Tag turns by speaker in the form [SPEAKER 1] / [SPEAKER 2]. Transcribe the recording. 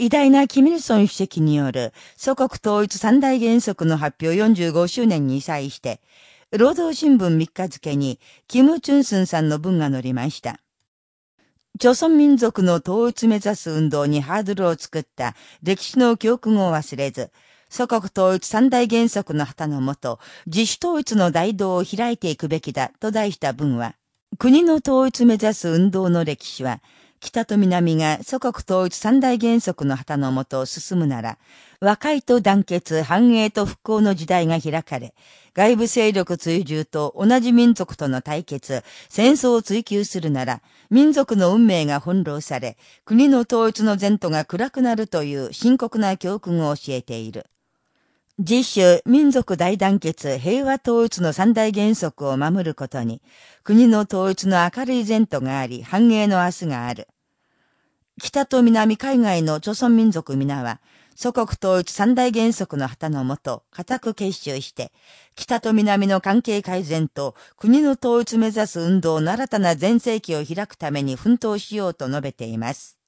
[SPEAKER 1] 偉大なキミルソン主席による祖国統一三大原則の発表45周年に際して、労働新聞3日付に、キム・チュンスンさんの文が載りました。朝鮮民族の統一目指す運動にハードルを作った歴史の教訓を忘れず、祖国統一三大原則の旗のもと、自主統一の大道を開いていくべきだと題した文は、国の統一目指す運動の歴史は、北と南が祖国統一三大原則の旗のもと進むなら、和解と団結、繁栄と復興の時代が開かれ、外部勢力追従と同じ民族との対決、戦争を追求するなら、民族の運命が翻弄され、国の統一の前途が暗くなるという深刻な教訓を教えている。自主、民族大団結、平和統一の三大原則を守ることに、国の統一の明るい前途があり、繁栄の明日がある。北と南海外の朝鮮民族皆は、祖国統一三大原則の旗のもと、固く結集して、北と南の関係改善と国の統一目指す運動の新たな全盛期を開くために奮闘しようと述べています。